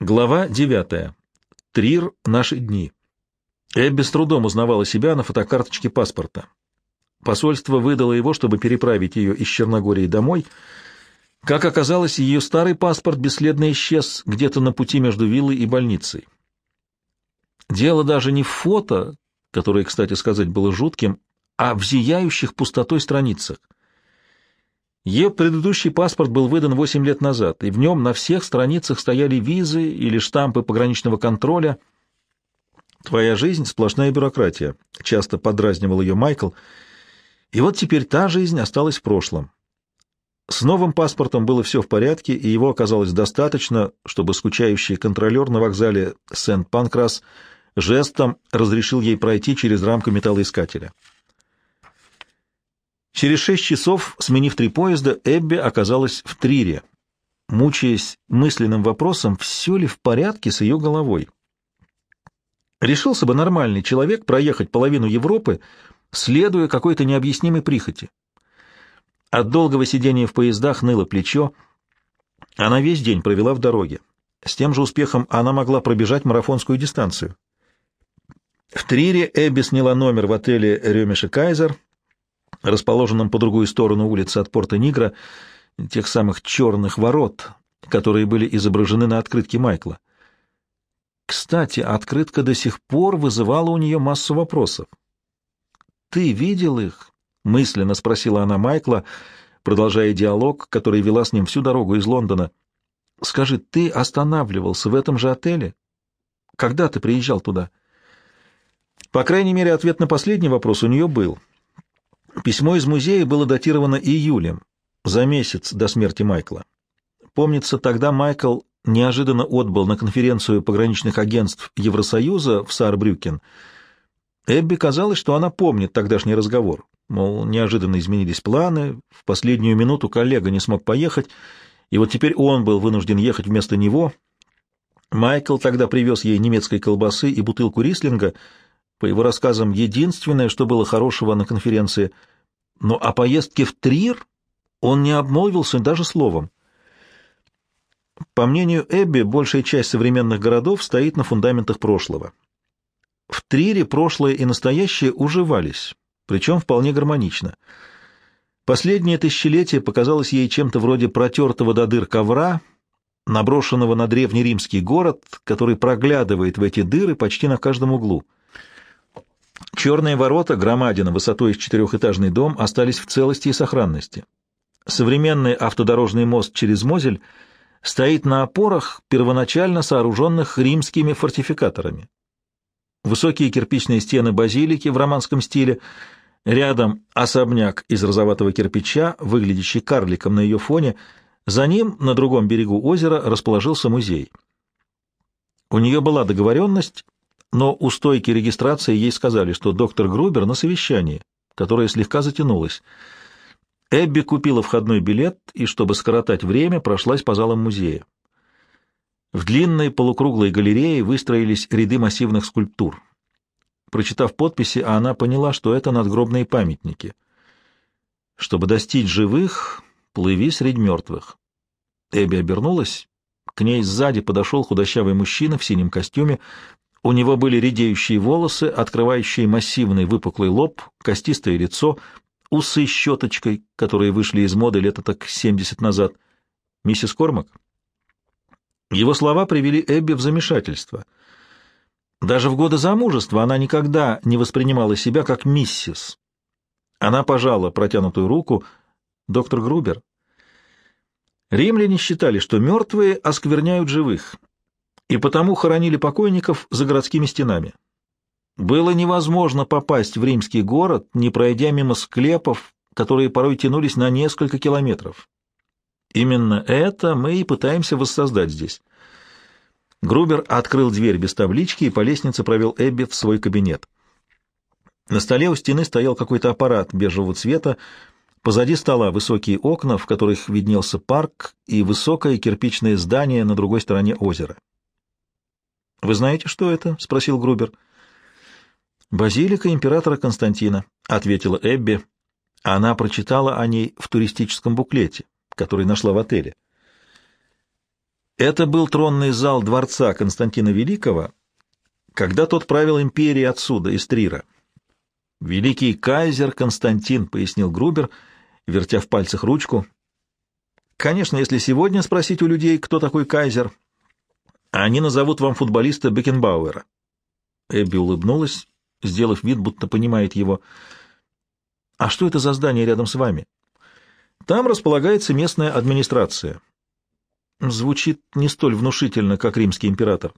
Глава 9. Трир. Наши дни. Эбби с трудом узнавала себя на фотокарточке паспорта. Посольство выдало его, чтобы переправить ее из Черногории домой. Как оказалось, ее старый паспорт бесследно исчез где-то на пути между виллой и больницей. Дело даже не в фото, которое, кстати сказать, было жутким, а в зияющих пустотой страницах. Ее предыдущий паспорт был выдан 8 лет назад, и в нем на всех страницах стояли визы или штампы пограничного контроля. «Твоя жизнь — сплошная бюрократия», — часто подразнивал ее Майкл. И вот теперь та жизнь осталась в прошлом. С новым паспортом было все в порядке, и его оказалось достаточно, чтобы скучающий контролер на вокзале Сент-Панкрас жестом разрешил ей пройти через рамку металлоискателя. Через шесть часов, сменив три поезда, Эбби оказалась в Трире, мучаясь мысленным вопросом, все ли в порядке с ее головой. Решился бы нормальный человек проехать половину Европы, следуя какой-то необъяснимой прихоти. От долгого сидения в поездах ныло плечо. Она весь день провела в дороге. С тем же успехом она могла пробежать марафонскую дистанцию. В Трире Эбби сняла номер в отеле «Ремеша Кайзер», расположенном по другую сторону улицы от порта Нигра, тех самых черных ворот, которые были изображены на открытке Майкла. Кстати, открытка до сих пор вызывала у нее массу вопросов. «Ты видел их?» — мысленно спросила она Майкла, продолжая диалог, который вела с ним всю дорогу из Лондона. «Скажи, ты останавливался в этом же отеле? Когда ты приезжал туда?» По крайней мере, ответ на последний вопрос у нее был — Письмо из музея было датировано июлем, за месяц до смерти Майкла. Помнится, тогда Майкл неожиданно отбыл на конференцию пограничных агентств Евросоюза в Саарбрюкен. Эбби казалось, что она помнит тогдашний разговор. Мол, неожиданно изменились планы, в последнюю минуту коллега не смог поехать, и вот теперь он был вынужден ехать вместо него. Майкл тогда привез ей немецкой колбасы и бутылку рислинга — по его рассказам, единственное, что было хорошего на конференции. Но о поездке в Трир он не обмолвился даже словом. По мнению Эбби, большая часть современных городов стоит на фундаментах прошлого. В Трире прошлое и настоящее уживались, причем вполне гармонично. Последнее тысячелетие показалось ей чем-то вроде протертого до дыр ковра, наброшенного на древнеримский город, который проглядывает в эти дыры почти на каждом углу. Черные ворота, громадина высотой в четырехэтажный дом, остались в целости и сохранности. Современный автодорожный мост через Мозель стоит на опорах, первоначально сооруженных римскими фортификаторами. Высокие кирпичные стены базилики в романском стиле, рядом особняк из розоватого кирпича, выглядящий карликом на ее фоне, за ним, на другом берегу озера, расположился музей. У нее была договоренность, но у стойки регистрации ей сказали, что доктор Грубер на совещании, которое слегка затянулось. Эбби купила входной билет и, чтобы скоротать время, прошлась по залам музея. В длинной полукруглой галерее выстроились ряды массивных скульптур. Прочитав подписи, она поняла, что это надгробные памятники. Чтобы достичь живых, плыви среди мертвых. Эбби обернулась. К ней сзади подошел худощавый мужчина в синем костюме, у него были редеющие волосы, открывающие массивный выпуклый лоб, костистое лицо, усы с щеточкой, которые вышли из моды лето так 70 назад. «Миссис Кормак?» Его слова привели Эбби в замешательство. Даже в годы замужества она никогда не воспринимала себя как миссис. Она пожала протянутую руку. «Доктор Грубер?» Римляне считали, что мертвые оскверняют живых, и потому хоронили покойников за городскими стенами. Было невозможно попасть в римский город, не пройдя мимо склепов, которые порой тянулись на несколько километров. Именно это мы и пытаемся воссоздать здесь. Грубер открыл дверь без таблички и по лестнице провел Эбби в свой кабинет. На столе у стены стоял какой-то аппарат бежевого цвета, позади стола высокие окна, в которых виднелся парк и высокое кирпичное здание на другой стороне озера. «Вы знаете, что это?» — спросил Грубер. «Базилика императора Константина», — ответила Эбби. Она прочитала о ней в туристическом буклете, который нашла в отеле. Это был тронный зал дворца Константина Великого, когда тот правил империей отсюда, из Трира. «Великий кайзер Константин», — пояснил Грубер, вертя в пальцах ручку. «Конечно, если сегодня спросить у людей, кто такой кайзер, они назовут вам футболиста Бекенбауэра». Эбби улыбнулась, сделав вид, будто понимает его. «А что это за здание рядом с вами?» «Там располагается местная администрация. Звучит не столь внушительно, как римский император.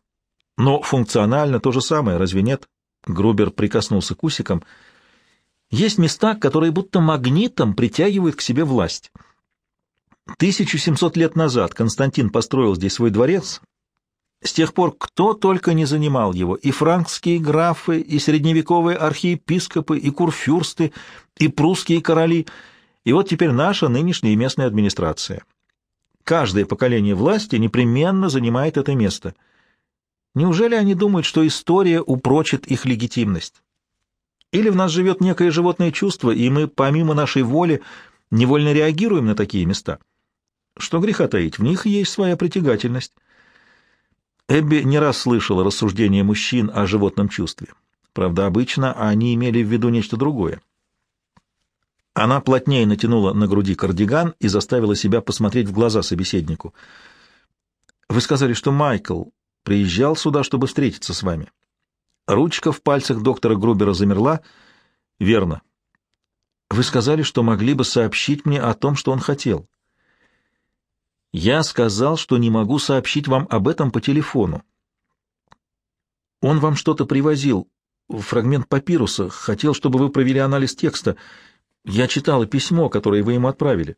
Но функционально то же самое, разве нет? Грубер прикоснулся к усикам. Есть места, которые будто магнитом притягивают к себе власть. 1700 лет назад Константин построил здесь свой дворец. С тех пор кто только не занимал его, и франкские графы, и средневековые архиепископы, и курфюрсты, и прусские короли, и вот теперь наша нынешняя местная администрация. Каждое поколение власти непременно занимает это место. Неужели они думают, что история упрочит их легитимность? Или в нас живет некое животное чувство, и мы, помимо нашей воли, невольно реагируем на такие места? Что греха таить, в них есть своя притягательность. Эбби не раз слышала рассуждения мужчин о животном чувстве. Правда, обычно они имели в виду нечто другое. Она плотнее натянула на груди кардиган и заставила себя посмотреть в глаза собеседнику. «Вы сказали, что Майкл приезжал сюда, чтобы встретиться с вами». Ручка в пальцах доктора Грубера замерла. «Верно. Вы сказали, что могли бы сообщить мне о том, что он хотел». «Я сказал, что не могу сообщить вам об этом по телефону. Он вам что-то привозил, фрагмент папируса, хотел, чтобы вы провели анализ текста». Я читала письмо, которое вы ему отправили.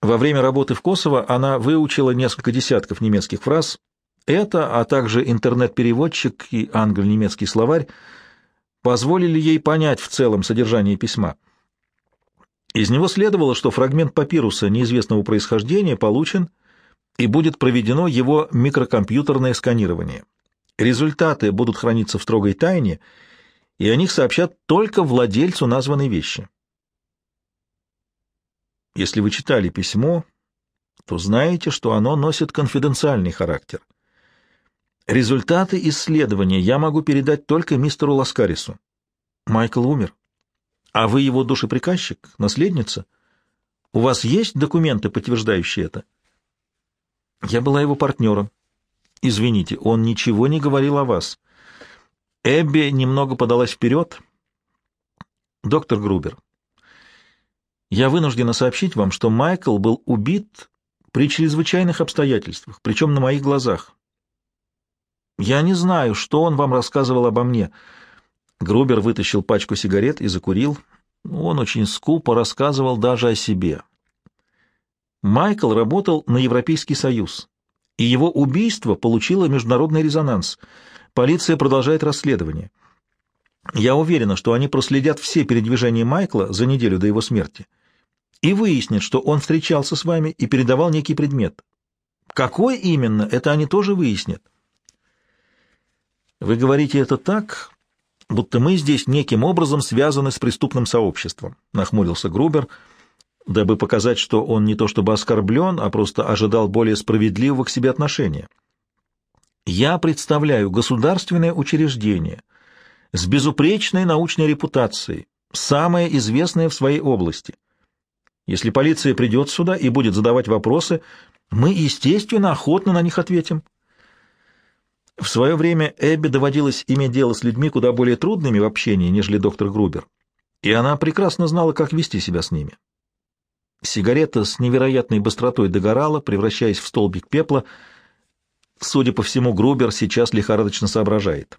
Во время работы в Косово она выучила несколько десятков немецких фраз. Это, а также интернет-переводчик и англо-немецкий словарь позволили ей понять в целом содержание письма. Из него следовало, что фрагмент папируса неизвестного происхождения получен и будет проведено его микрокомпьютерное сканирование. Результаты будут храниться в строгой тайне, и о них сообщат только владельцу названной вещи. Если вы читали письмо, то знаете, что оно носит конфиденциальный характер. Результаты исследования я могу передать только мистеру Ласкарису. Майкл умер. А вы его душеприказчик, наследница? У вас есть документы, подтверждающие это? Я была его партнером. Извините, он ничего не говорил о вас. Эбби немного подалась вперед. Доктор Грубер, я вынуждена сообщить вам, что Майкл был убит при чрезвычайных обстоятельствах, причем на моих глазах. Я не знаю, что он вам рассказывал обо мне. Грубер вытащил пачку сигарет и закурил. Он очень скупо рассказывал даже о себе. Майкл работал на Европейский Союз, и его убийство получило международный резонанс. Полиция продолжает расследование. Я уверена, что они проследят все передвижения Майкла за неделю до его смерти и выяснит, что он встречался с вами и передавал некий предмет. Какой именно, это они тоже выяснят. Вы говорите это так, будто мы здесь неким образом связаны с преступным сообществом, нахмурился Грубер, дабы показать, что он не то чтобы оскорблен, а просто ожидал более справедливого к себе отношения. Я представляю государственное учреждение с безупречной научной репутацией, самое известное в своей области. Если полиция придет сюда и будет задавать вопросы, мы, естественно, охотно на них ответим. В свое время Эбби доводилось иметь дело с людьми куда более трудными в общении, нежели доктор Грубер, и она прекрасно знала, как вести себя с ними. Сигарета с невероятной быстротой догорала, превращаясь в столбик пепла. Судя по всему, Грубер сейчас лихорадочно соображает.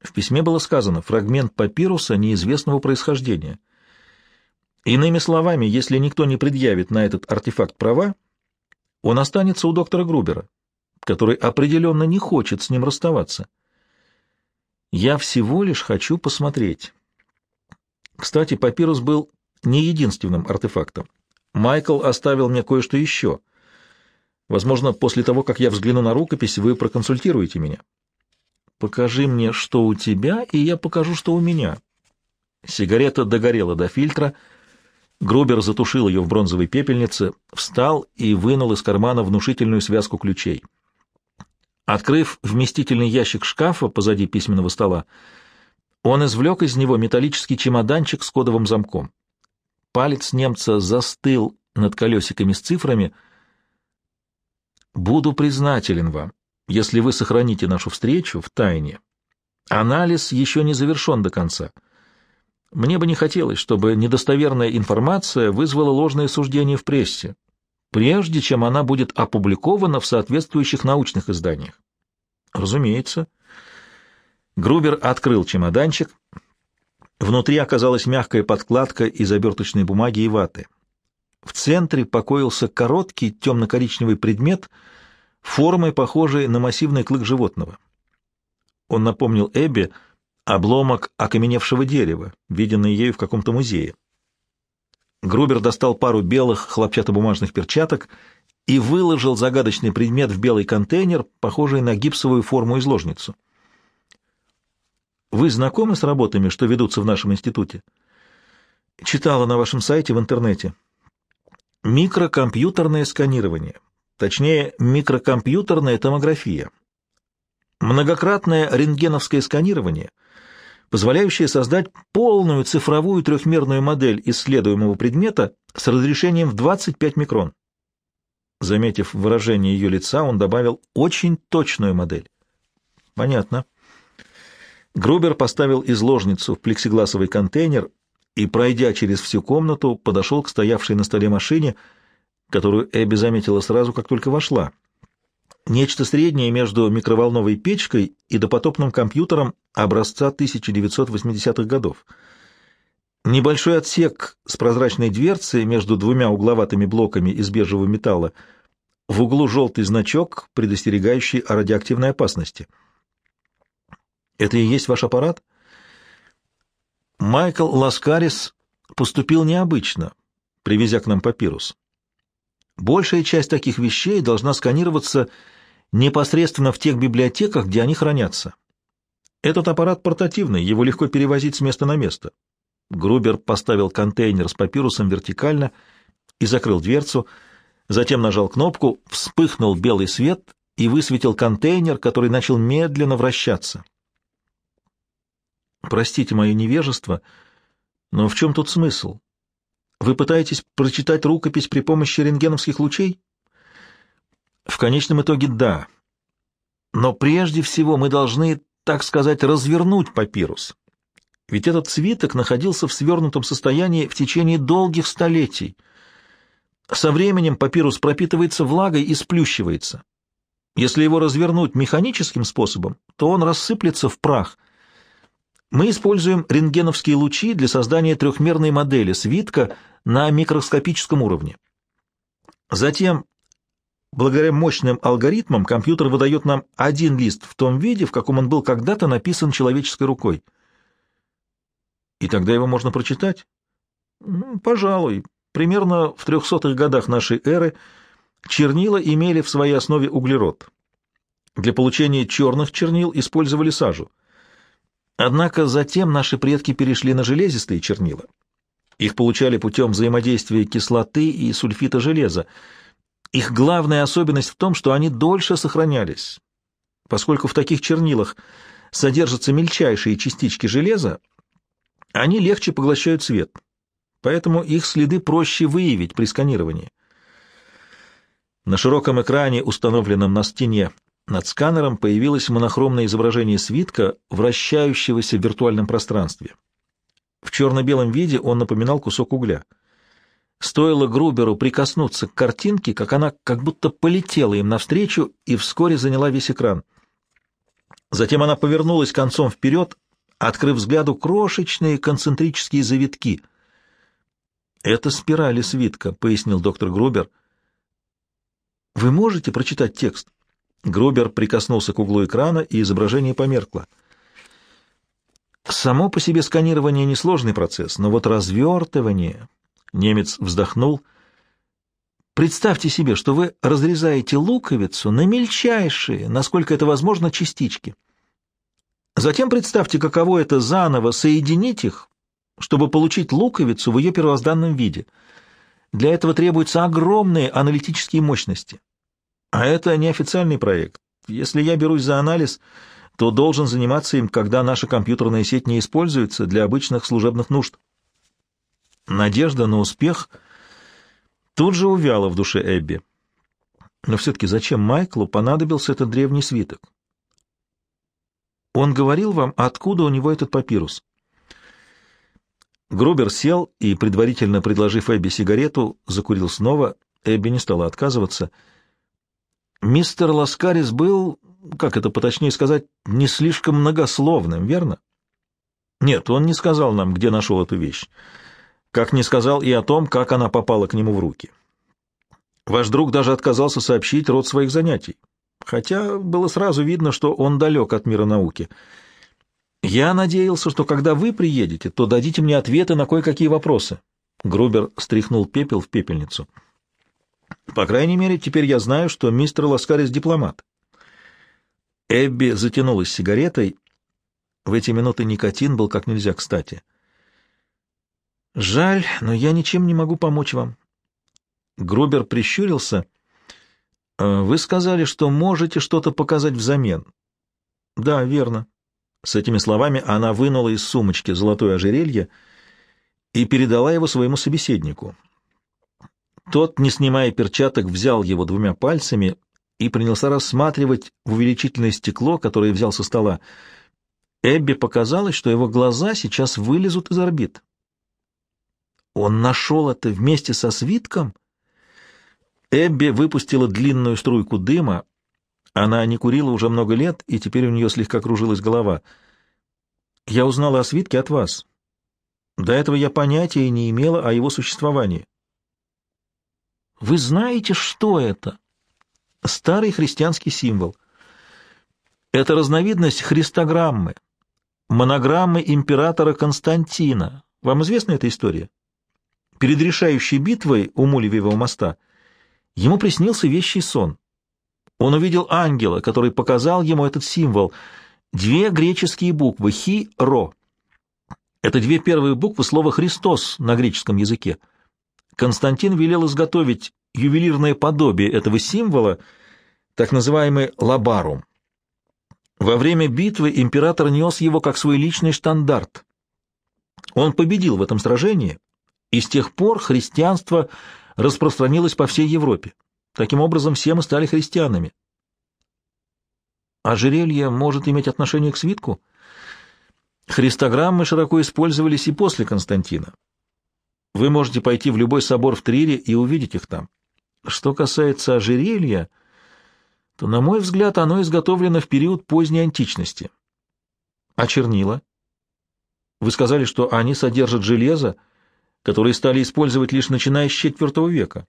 В письме было сказано «фрагмент папируса неизвестного происхождения». Иными словами, если никто не предъявит на этот артефакт права, он останется у доктора Грубера, который определенно не хочет с ним расставаться. Я всего лишь хочу посмотреть. Кстати, папирус был не единственным артефактом. Майкл оставил мне кое-что еще. Возможно, после того, как я взгляну на рукопись, вы проконсультируете меня. Покажи мне, что у тебя, и я покажу, что у меня. Сигарета догорела до фильтра — Грубер затушил ее в бронзовой пепельнице, встал и вынул из кармана внушительную связку ключей. Открыв вместительный ящик шкафа позади письменного стола, он извлек из него металлический чемоданчик с кодовым замком. Палец немца застыл над колесиками с цифрами. «Буду признателен вам, если вы сохраните нашу встречу в тайне. Анализ еще не завершен до конца. Мне бы не хотелось, чтобы недостоверная информация вызвала ложные суждения в прессе, прежде чем она будет опубликована в соответствующих научных изданиях. Разумеется. Грубер открыл чемоданчик. Внутри оказалась мягкая подкладка из оберточной бумаги и ваты. В центре покоился короткий темно-коричневый предмет, формой похожий на массивный клык животного. Он напомнил Эбби обломок окаменевшего дерева, виденный ею в каком-то музее. Грубер достал пару белых хлопчатобумажных перчаток и выложил загадочный предмет в белый контейнер, похожий на гипсовую форму-изложницу. «Вы знакомы с работами, что ведутся в нашем институте?» «Читала на вашем сайте в интернете». «Микрокомпьютерное сканирование, точнее, микрокомпьютерная томография. Многократное рентгеновское сканирование — позволяющее создать полную цифровую трехмерную модель исследуемого предмета с разрешением в 25 микрон. Заметив выражение ее лица, он добавил «очень точную модель». Понятно. Грубер поставил изложницу в плексигласовый контейнер и, пройдя через всю комнату, подошел к стоявшей на столе машине, которую Эбби заметила сразу, как только вошла. Нечто среднее между микроволновой печкой и допотопным компьютером образца 1980-х годов. Небольшой отсек с прозрачной дверцей между двумя угловатыми блоками из бежевого металла, в углу желтый значок, предостерегающий о радиоактивной опасности. Это и есть ваш аппарат? Майкл Ласкарис поступил необычно, привезя к нам папирус. Большая часть таких вещей должна сканироваться непосредственно в тех библиотеках, где они хранятся. Этот аппарат портативный, его легко перевозить с места на место. Грубер поставил контейнер с папирусом вертикально и закрыл дверцу, затем нажал кнопку, вспыхнул белый свет и высветил контейнер, который начал медленно вращаться. Простите мое невежество, но в чем тут смысл? Вы пытаетесь прочитать рукопись при помощи рентгеновских лучей? В конечном итоге да. Но прежде всего мы должны, так сказать, развернуть папирус. Ведь этот свиток находился в свернутом состоянии в течение долгих столетий. Со временем папирус пропитывается влагой и сплющивается. Если его развернуть механическим способом, то он рассыплется в прах. Мы используем рентгеновские лучи для создания трехмерной модели свитка на микроскопическом уровне. Затем Благодаря мощным алгоритмам компьютер выдает нам один лист в том виде, в каком он был когда-то написан человеческой рукой. И тогда его можно прочитать? Ну, пожалуй. Примерно в трехсотых годах нашей эры чернила имели в своей основе углерод. Для получения черных чернил использовали сажу. Однако затем наши предки перешли на железистые чернила. Их получали путем взаимодействия кислоты и сульфита железа — их главная особенность в том, что они дольше сохранялись. Поскольку в таких чернилах содержатся мельчайшие частички железа, они легче поглощают свет, поэтому их следы проще выявить при сканировании. На широком экране, установленном на стене над сканером, появилось монохромное изображение свитка, вращающегося в виртуальном пространстве. В черно-белом виде он напоминал кусок угля — Стоило Груберу прикоснуться к картинке, как она как будто полетела им навстречу и вскоре заняла весь экран. Затем она повернулась концом вперед, открыв взгляду крошечные концентрические завитки. «Это спирали свитка», — пояснил доктор Грубер. «Вы можете прочитать текст?» Грубер прикоснулся к углу экрана, и изображение померкло. Само по себе сканирование — несложный процесс, но вот развертывание Немец вздохнул. Представьте себе, что вы разрезаете луковицу на мельчайшие, насколько это возможно, частички. Затем представьте, каково это заново соединить их чтобы получить луковицу в ее первозданном виде. Для этого требуются огромные аналитические мощности. А это неофициальный проект. Если я берусь за анализ, то должен заниматься им, когда наша компьютерная сеть не используется для обычных служебных нужд. Надежда на успех тут же увяла в душе Эбби. Но все-таки зачем Майклу понадобился этот древний свиток? Он говорил вам, откуда у него этот папирус? Грубер сел и, предварительно предложив Эбби сигарету, закурил снова. Эбби не стала отказываться. Мистер Ласкарис был, как это поточнее сказать, не слишком многословным, верно? Нет, он не сказал нам, где нашел эту вещь. Как не сказал и о том, как она попала к нему в руки. Ваш друг даже отказался сообщить род своих занятий, хотя было сразу видно, что он далек от мира науки. Я надеялся, что когда вы приедете, то дадите мне ответы на кое-какие вопросы. Грубер стряхнул пепел в пепельницу. По крайней мере, теперь я знаю, что мистер Ласкарис дипломат. Эбби затянулась сигаретой. В эти минуты никотин был как нельзя кстати. Жаль, но я ничем не могу помочь вам. Грубер прищурился. «Э, «Вы сказали, что можете что-то показать взамен». «Да, верно». С этими словами она вынула из сумочки золотое ожерелье и передала его своему собеседнику. Тот, не снимая перчаток, взял его двумя пальцами и принялся рассматривать в увеличительное стекло, которое взял со стола. Эбби показалось, что его глаза сейчас вылезут из орбит. Он нашел это вместе со свитком? Эбби выпустила длинную струйку дыма. Она не курила уже много лет, и теперь у нее слегка кружилась голова. «Я узнала о свитке от вас. До этого я понятия не имела о его существовании». «Вы знаете, что это?» «Старый христианский символ. Это разновидность христограммы, монограммы императора Константина. Вам известна эта история?» Перед решающей битвой у Мулевьего моста – Ему приснился вещий сон. Он увидел ангела, который показал ему этот символ. Две греческие буквы «хи-ро». Это две первые буквы слова «Христос» на греческом языке. Константин велел изготовить ювелирное подобие этого символа, так называемый лабарум. Во время битвы император нес его как свой личный штандарт. Он победил в этом сражении, и с тех пор христианство – распространилось по всей Европе. Таким образом, все мы стали христианами. Ожерелье может иметь отношение к свитку? Христограммы широко использовались и после Константина. Вы можете пойти в любой собор в Трире и увидеть их там. Что касается ожерелья, то, на мой взгляд, оно изготовлено в период поздней античности. А чернила? Вы сказали, что они содержат железо, которые стали использовать лишь начиная с IV века.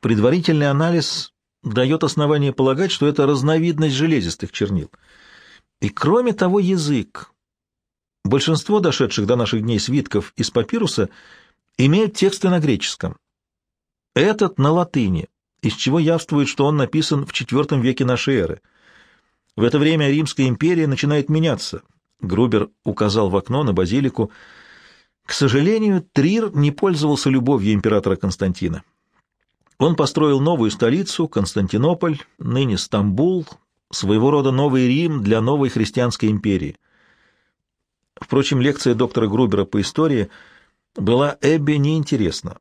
Предварительный анализ дает основание полагать, что это разновидность железистых чернил. И кроме того, язык. Большинство дошедших до наших дней свитков из папируса имеют тексты на греческом. Этот на латыни, из чего явствует, что он написан в IV веке нашей эры. В это время Римская империя начинает меняться. Грубер указал в окно на базилику – к сожалению, Трир не пользовался любовью императора Константина. Он построил новую столицу, Константинополь, ныне Стамбул, своего рода новый Рим для новой христианской империи. Впрочем, лекция доктора Грубера по истории была Эбби неинтересна.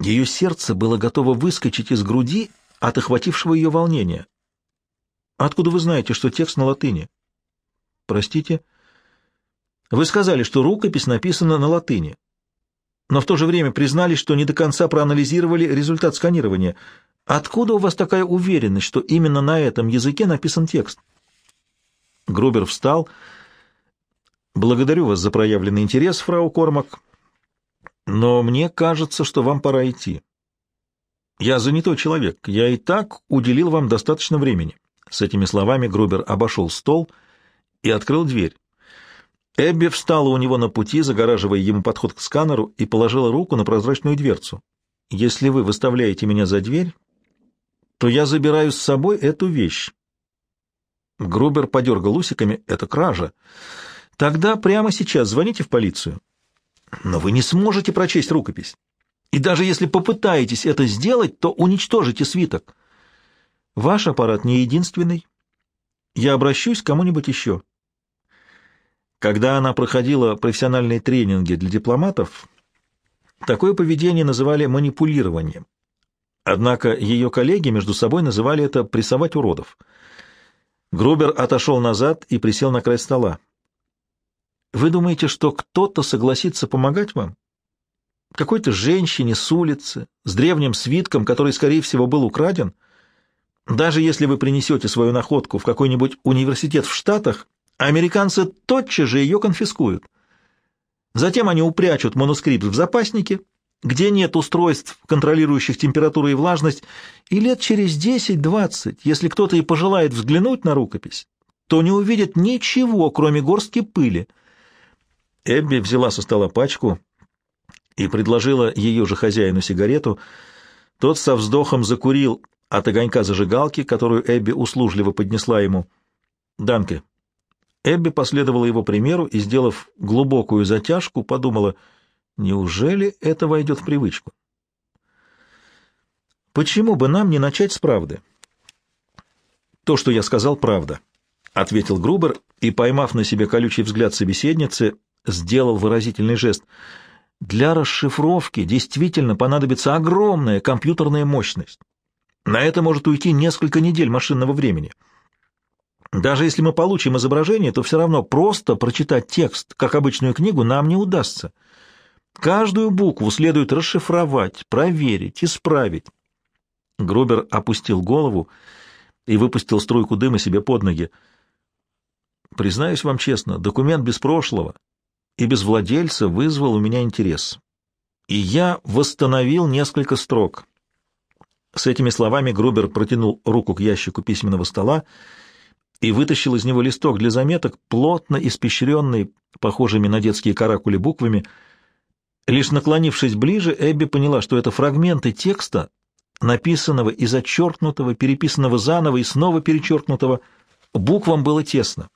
Ее сердце было готово выскочить из груди от охватившего ее волнения. «Откуда вы знаете, что текст на латыни?» «Простите?» Вы сказали, что рукопись написана на латыни, но в то же время признались, что не до конца проанализировали результат сканирования. Откуда у вас такая уверенность, что именно на этом языке написан текст? Грубер встал. Благодарю вас за проявленный интерес, фрау Кормак, но мне кажется, что вам пора идти. Я занятой человек, я и так уделил вам достаточно времени. С этими словами Грубер обошел стол и открыл дверь. Эбби встала у него на пути, загораживая ему подход к сканеру, и положила руку на прозрачную дверцу. «Если вы выставляете меня за дверь, то я забираю с собой эту вещь». Грубер подергал усиками. «Это кража. Тогда прямо сейчас звоните в полицию. Но вы не сможете прочесть рукопись. И даже если попытаетесь это сделать, то уничтожите свиток. Ваш аппарат не единственный. Я обращусь к кому-нибудь еще. Когда она проходила профессиональные тренинги для дипломатов, такое поведение называли манипулированием. Однако ее коллеги между собой называли это «прессовать уродов». Грубер отошел назад и присел на край стола. «Вы думаете, что кто-то согласится помогать вам? Какой-то женщине с улицы, с древним свитком, который, скорее всего, был украден? Даже если вы принесете свою находку в какой-нибудь университет в Штатах, американцы тотчас же ее конфискуют. Затем они упрячут манускрипт в запаснике, где нет устройств, контролирующих температуру и влажность, и лет через 10-20, если кто-то и пожелает взглянуть на рукопись, то не увидит ничего, кроме горстки пыли. Эбби взяла со стола пачку и предложила ее же хозяину сигарету. Тот со вздохом закурил от огонька зажигалки, которую Эбби услужливо поднесла ему. «Данке». Эбби последовала его примеру и, сделав глубокую затяжку, подумала — Неужели это войдет в привычку? Почему бы нам не начать с правды? То, что я сказал, правда, — ответил Грубер и, поймав на себе колючий взгляд собеседницы, сделал выразительный жест. Для расшифровки действительно понадобится огромная компьютерная мощность. На это может уйти несколько недель машинного времени. Даже если мы получим изображение, то все равно просто прочитать текст, как обычную книгу, нам не удастся. Каждую букву следует расшифровать, проверить, исправить. Грубер опустил голову и выпустил струйку дыма себе под ноги. Признаюсь вам честно, документ без прошлого и без владельца вызвал у меня интерес. И я восстановил несколько строк. С этими словами Грубер протянул руку к ящику письменного стола и вытащил из него листок для заметок, плотно испещренный, похожими на детские каракули буквами — Лишь наклонившись ближе, Эбби поняла, что это фрагменты текста, написанного и зачеркнутого, переписанного заново и снова перечеркнутого. Буквам было тесно.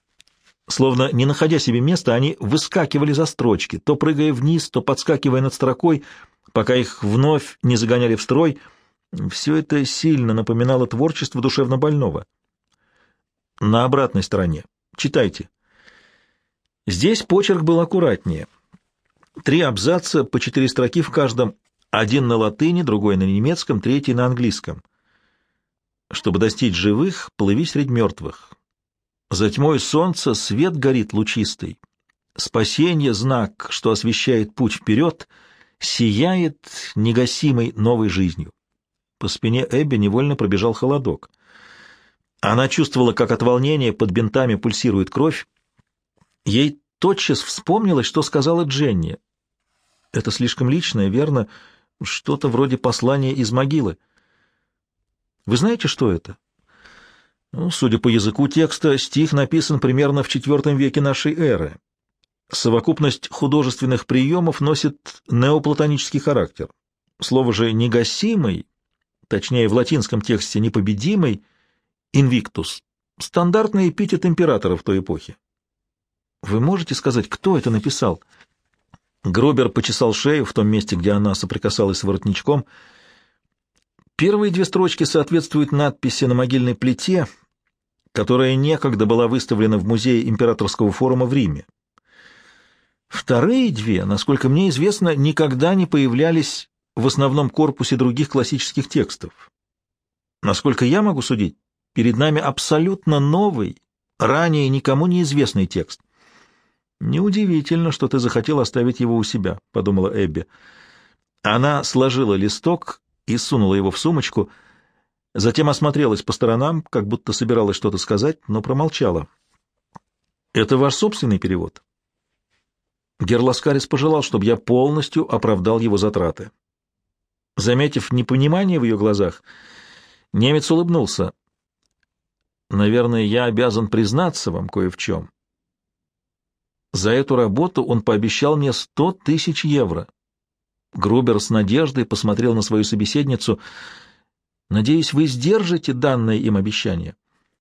Словно не находя себе места, они выскакивали за строчки, то прыгая вниз, то подскакивая над строкой, пока их вновь не загоняли в строй. Все это сильно напоминало творчество душевно больного. На обратной стороне. Читайте. Здесь почерк был аккуратнее. Три абзаца по четыре строки в каждом, один на латыни, другой на немецком, третий на английском. Чтобы достичь живых, плыви средь мертвых. За тьмой солнца свет горит лучистый. Спасение — знак, что освещает путь вперед, сияет негасимой новой жизнью. По спине Эбби невольно пробежал холодок. Она чувствовала, как от волнения под бинтами пульсирует кровь. Ей тотчас вспомнилось, что сказала Дженни. Это слишком личное, верно? Что-то вроде послания из могилы. Вы знаете, что это? Ну, судя по языку текста, стих написан примерно в IV веке нашей эры. Совокупность художественных приемов носит неоплатонический характер. Слово же «негасимый», точнее в латинском тексте «непобедимый», «инвиктус» — стандартный эпитет императора в той эпохе. Вы можете сказать, кто это написал? — Грубер почесал шею в том месте, где она соприкасалась с воротничком. Первые две строчки соответствуют надписи на могильной плите, которая некогда была выставлена в Музее Императорского форума в Риме. Вторые две, насколько мне известно, никогда не появлялись в основном корпусе других классических текстов. Насколько я могу судить, перед нами абсолютно новый, ранее никому неизвестный текст. «Неудивительно, что ты захотел оставить его у себя», — подумала Эбби. Она сложила листок и сунула его в сумочку, затем осмотрелась по сторонам, как будто собиралась что-то сказать, но промолчала. «Это ваш собственный перевод?» Герласкарис пожелал, чтобы я полностью оправдал его затраты. Заметив непонимание в ее глазах, немец улыбнулся. «Наверное, я обязан признаться вам кое в чем. За эту работу он пообещал мне сто тысяч евро. Грубер с надеждой посмотрел на свою собеседницу. «Надеюсь, вы сдержите данное им обещание».